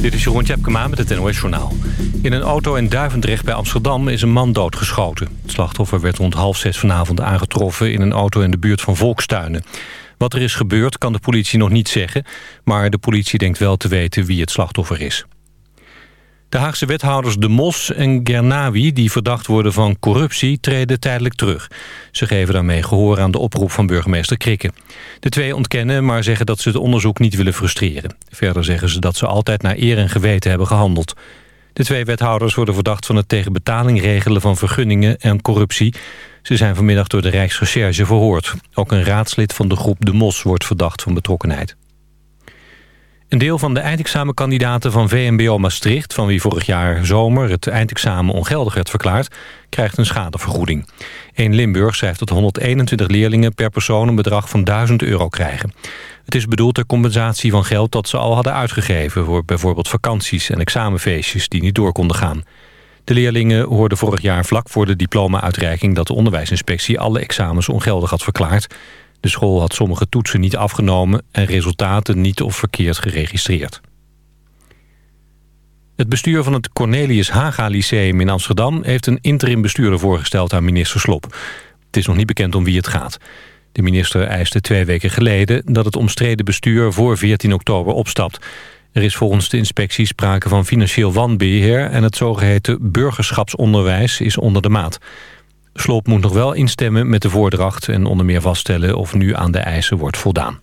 Dit is Jeroen Tjepkema met het NOS Journaal. In een auto in Duivendrecht bij Amsterdam is een man doodgeschoten. Het slachtoffer werd rond half zes vanavond aangetroffen... in een auto in de buurt van Volkstuinen. Wat er is gebeurd kan de politie nog niet zeggen... maar de politie denkt wel te weten wie het slachtoffer is. De Haagse wethouders De Mos en Gernawi, die verdacht worden van corruptie, treden tijdelijk terug. Ze geven daarmee gehoor aan de oproep van burgemeester Krikke. De twee ontkennen, maar zeggen dat ze het onderzoek niet willen frustreren. Verder zeggen ze dat ze altijd naar eer en geweten hebben gehandeld. De twee wethouders worden verdacht van het tegen betaling regelen van vergunningen en corruptie. Ze zijn vanmiddag door de Rijksrecherche verhoord. Ook een raadslid van de groep De Mos wordt verdacht van betrokkenheid. Een deel van de eindexamenkandidaten van VMBO Maastricht... van wie vorig jaar zomer het eindexamen ongeldig werd verklaard... krijgt een schadevergoeding. In Limburg schrijft dat 121 leerlingen per persoon... een bedrag van 1000 euro krijgen. Het is bedoeld ter compensatie van geld dat ze al hadden uitgegeven... voor bijvoorbeeld vakanties en examenfeestjes die niet door konden gaan. De leerlingen hoorden vorig jaar vlak voor de diploma-uitreiking... dat de onderwijsinspectie alle examens ongeldig had verklaard... De school had sommige toetsen niet afgenomen en resultaten niet of verkeerd geregistreerd. Het bestuur van het Cornelius Haga Lyceum in Amsterdam... heeft een interim bestuurder voorgesteld aan minister Slop. Het is nog niet bekend om wie het gaat. De minister eiste twee weken geleden dat het omstreden bestuur voor 14 oktober opstapt. Er is volgens de inspectie sprake van financieel wanbeheer... en het zogeheten burgerschapsonderwijs is onder de maat. Sloop moet nog wel instemmen met de voordracht... en onder meer vaststellen of nu aan de eisen wordt voldaan.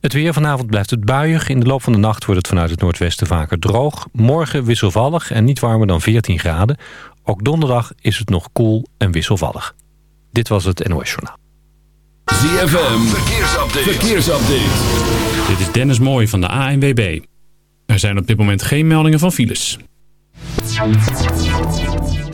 Het weer vanavond blijft het buiig. In de loop van de nacht wordt het vanuit het noordwesten vaker droog. Morgen wisselvallig en niet warmer dan 14 graden. Ook donderdag is het nog koel en wisselvallig. Dit was het NOS Journaal. ZFM, verkeersupdate. verkeersupdate. Dit is Dennis Mooij van de ANWB. Er zijn op dit moment geen meldingen van files.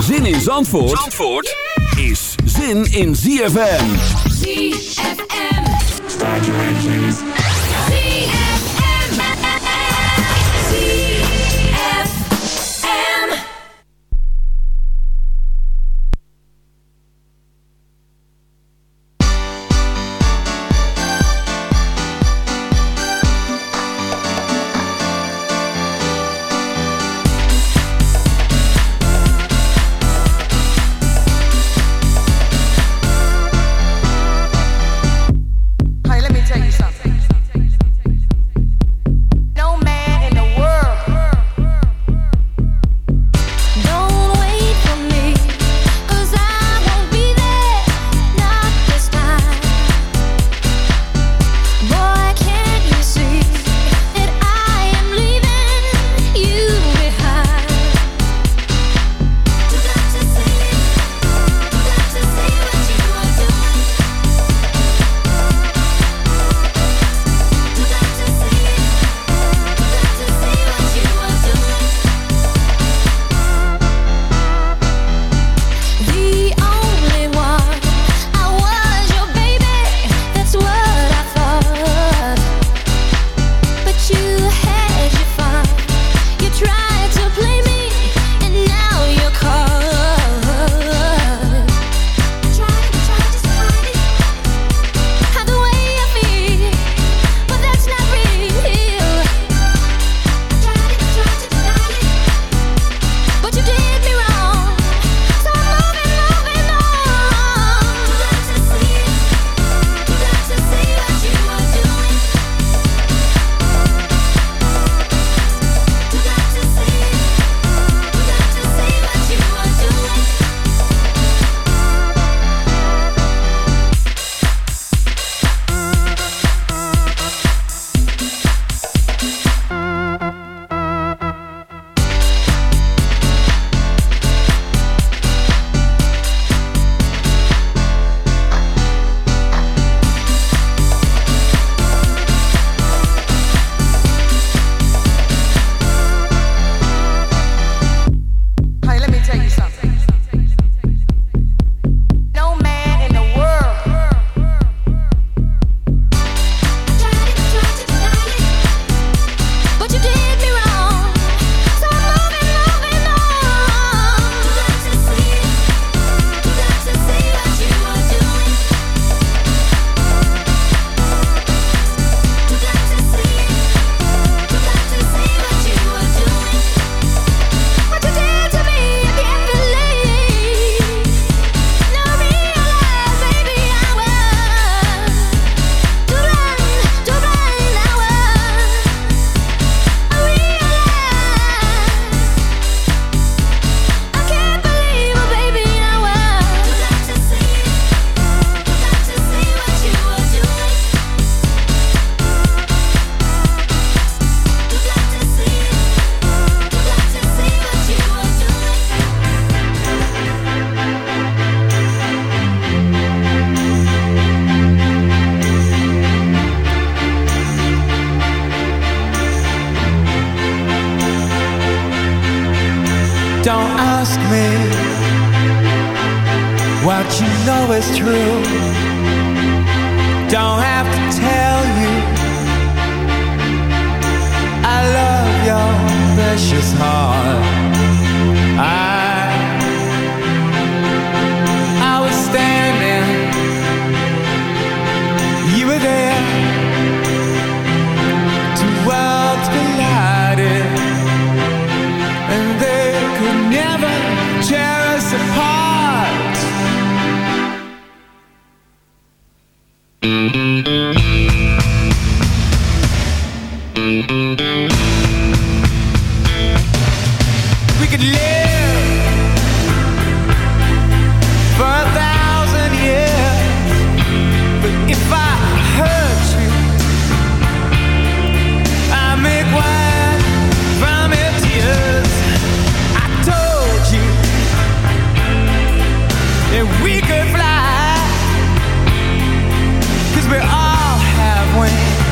Zin in Zandvoort, Zandvoort is zin in ZFM. ZFM. Start your engines. way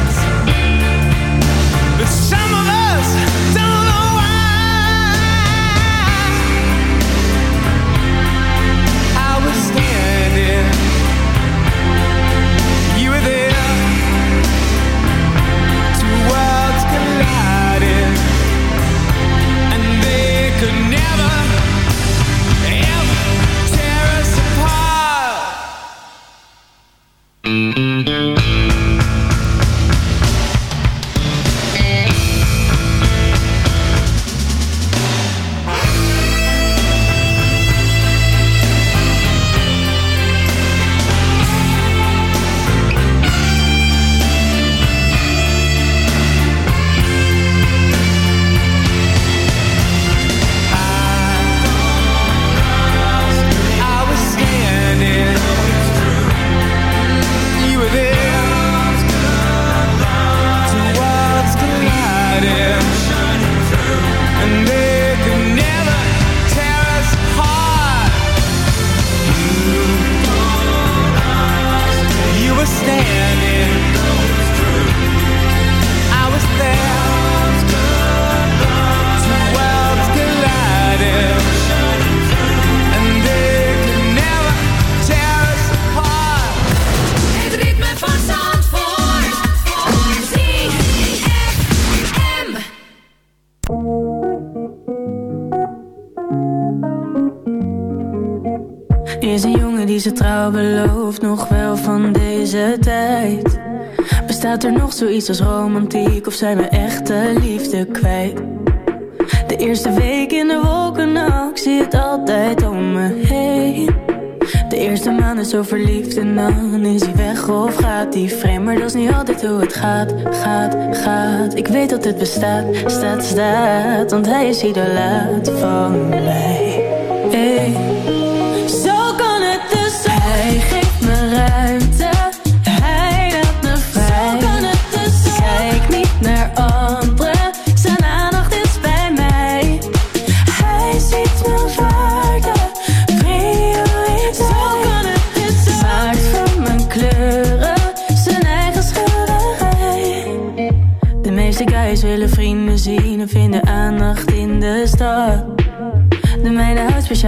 Is als romantiek of zijn we echte liefde kwijt? De eerste week in de wolken, nou, ik zie het altijd om me heen. De eerste maand is zo verliefd en dan is hij weg of gaat die vreemd. Maar dat is niet altijd hoe het gaat, gaat, gaat. Ik weet dat het bestaat, staat, staat, want hij is idolaat van mij. Hey.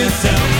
Yourself.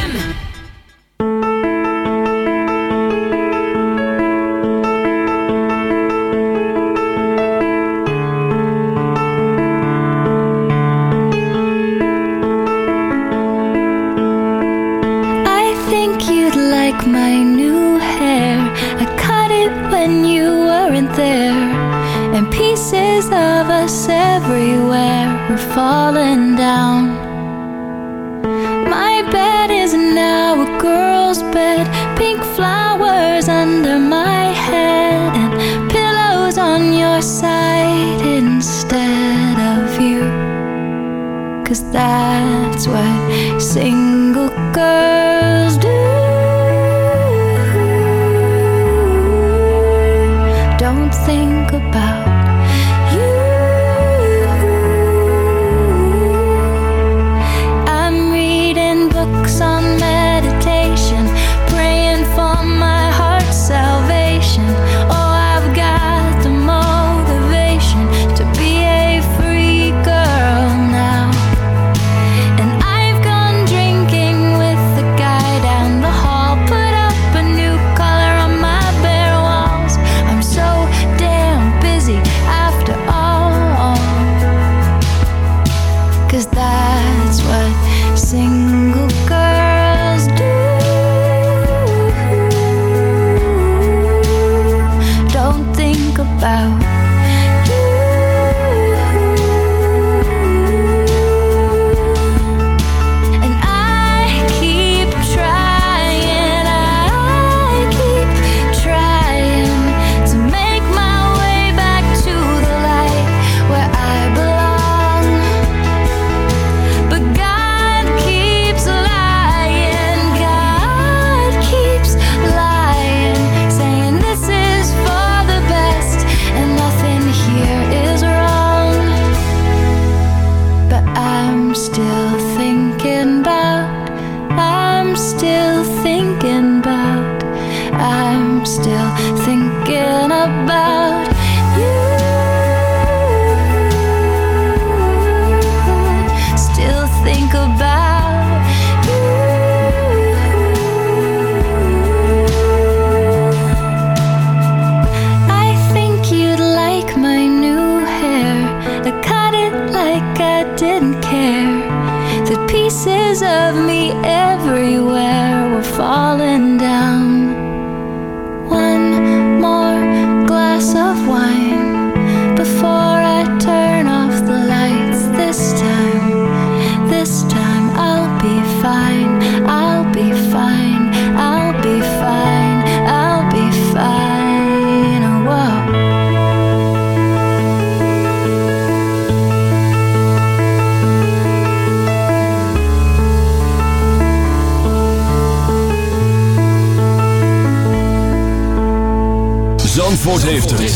that's what single Zandvoort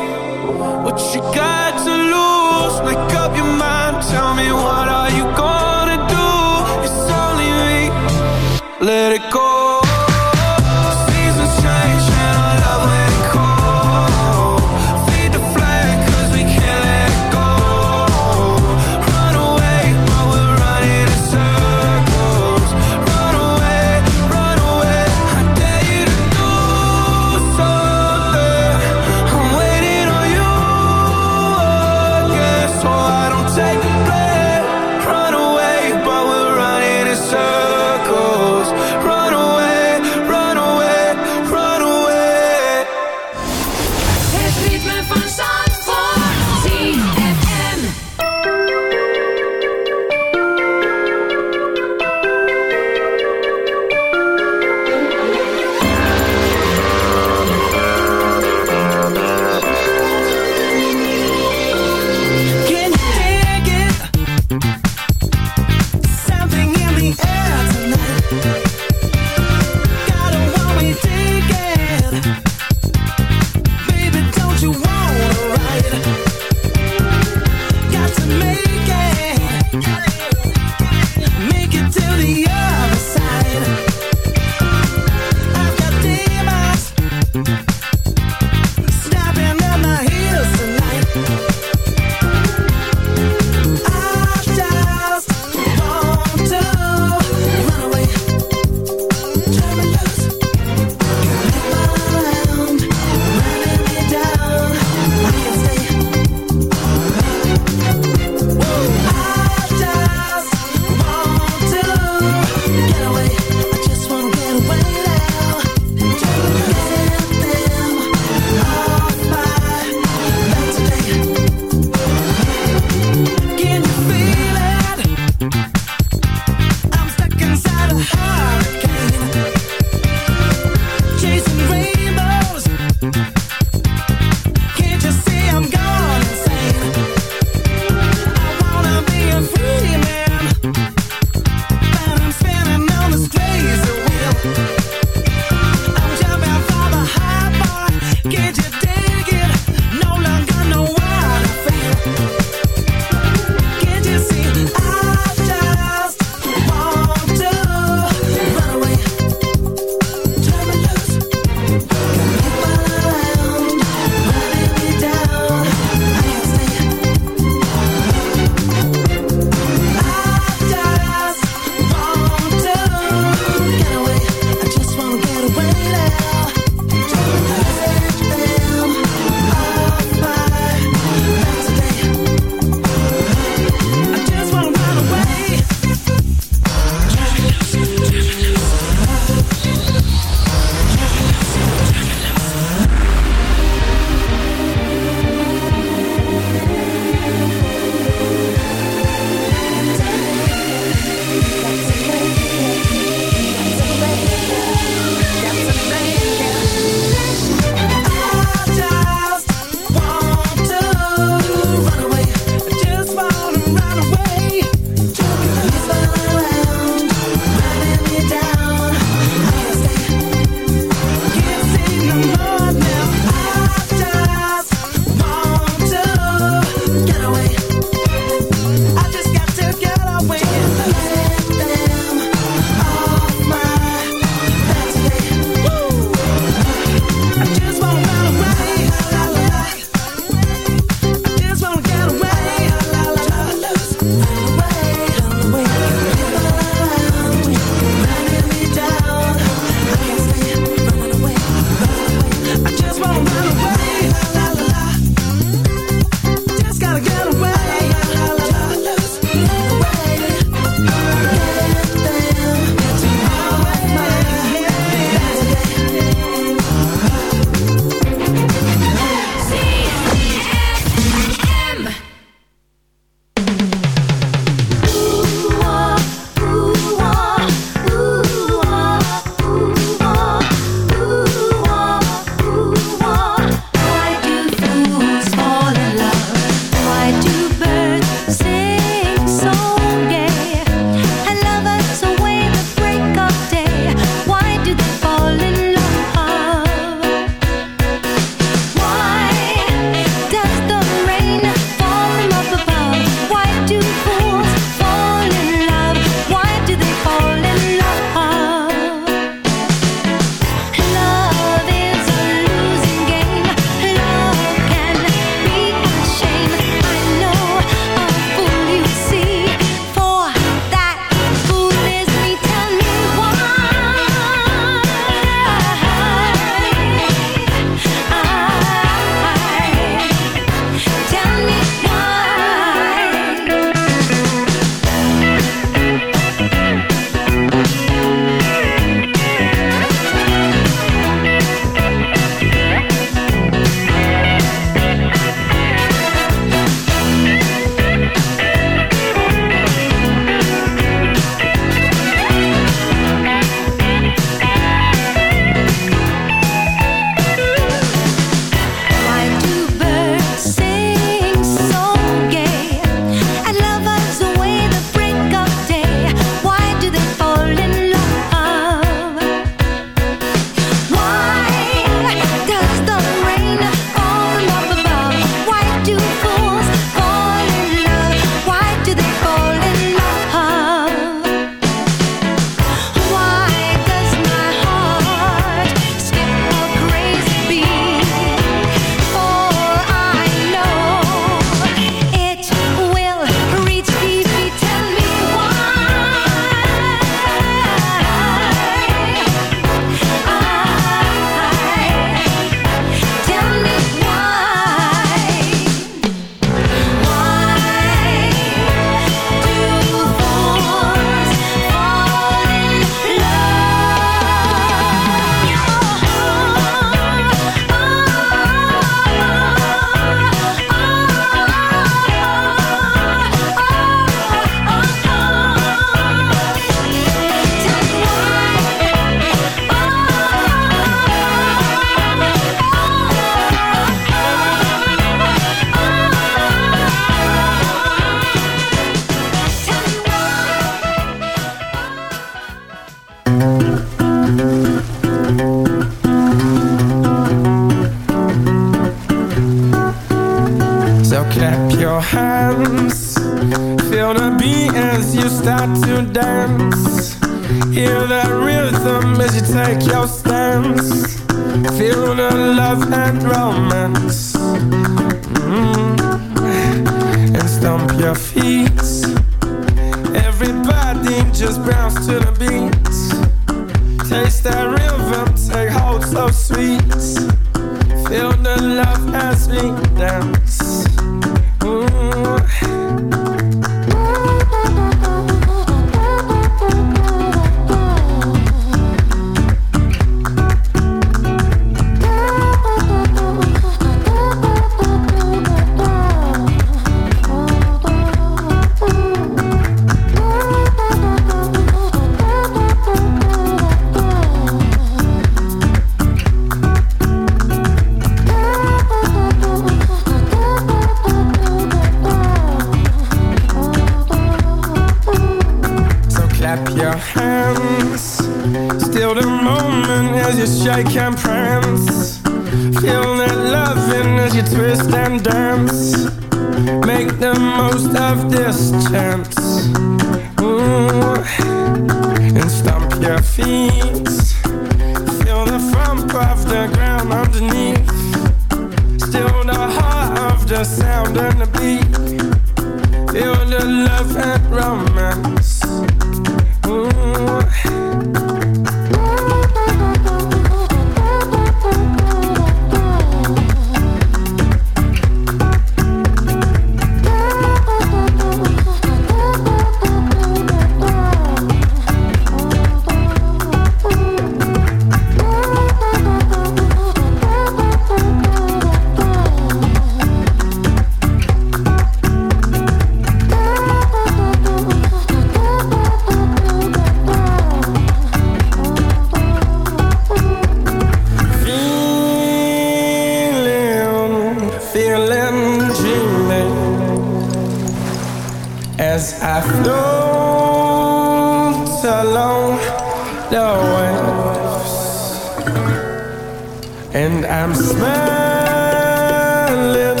smiling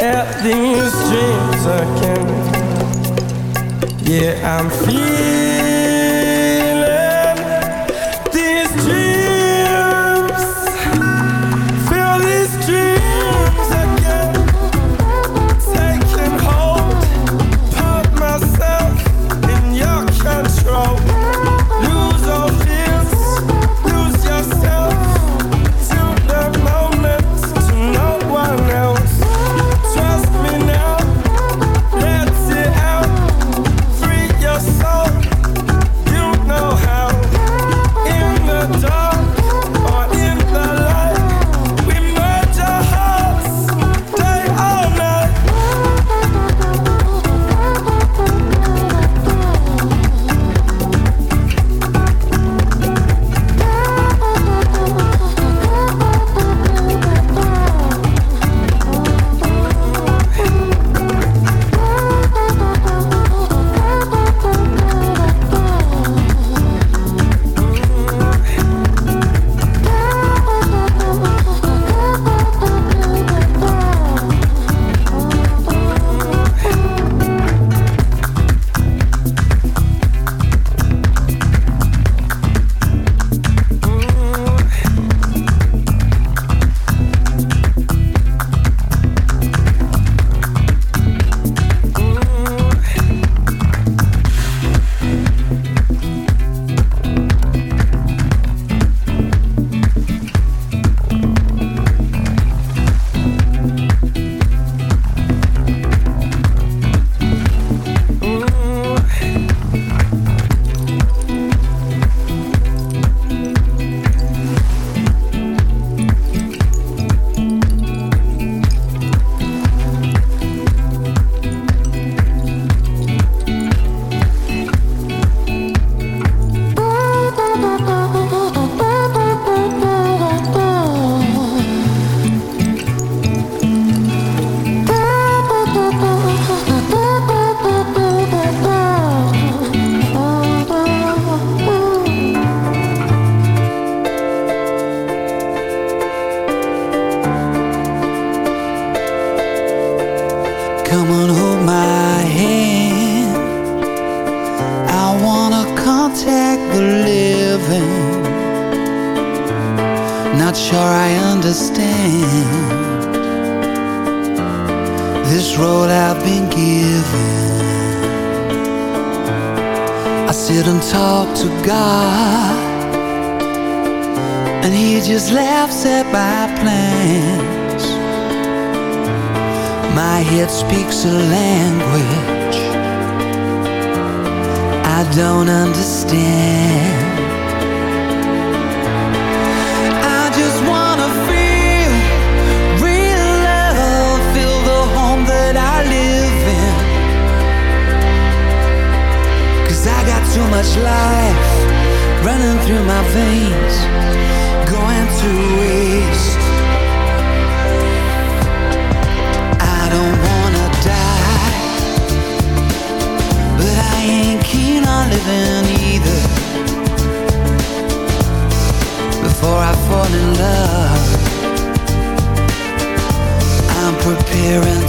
at these dreams again. Yeah, I'm feeling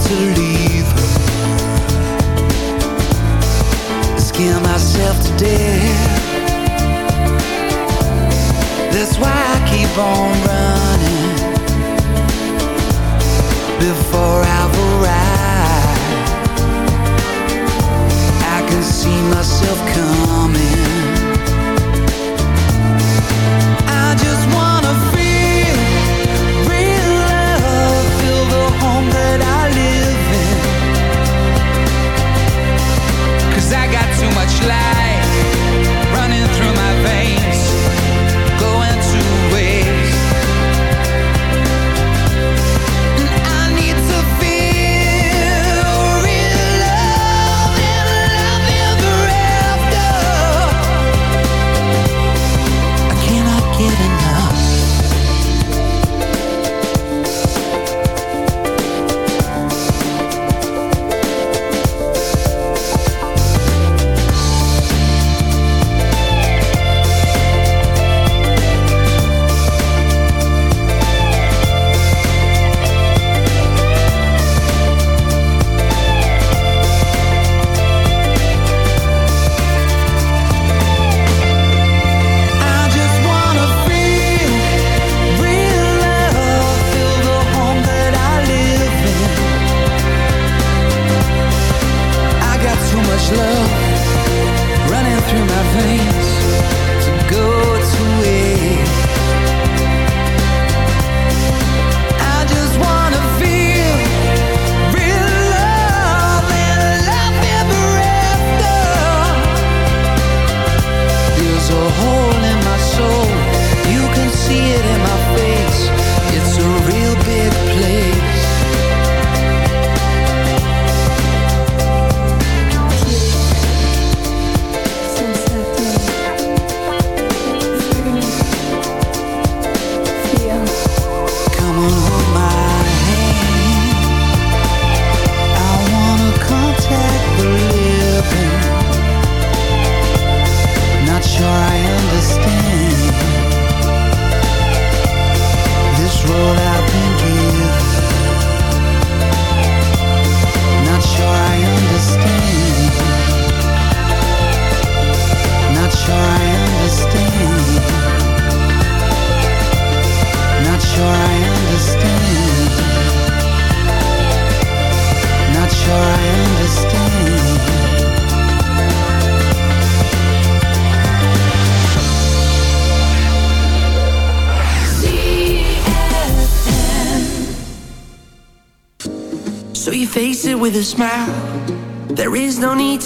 to leave.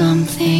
something.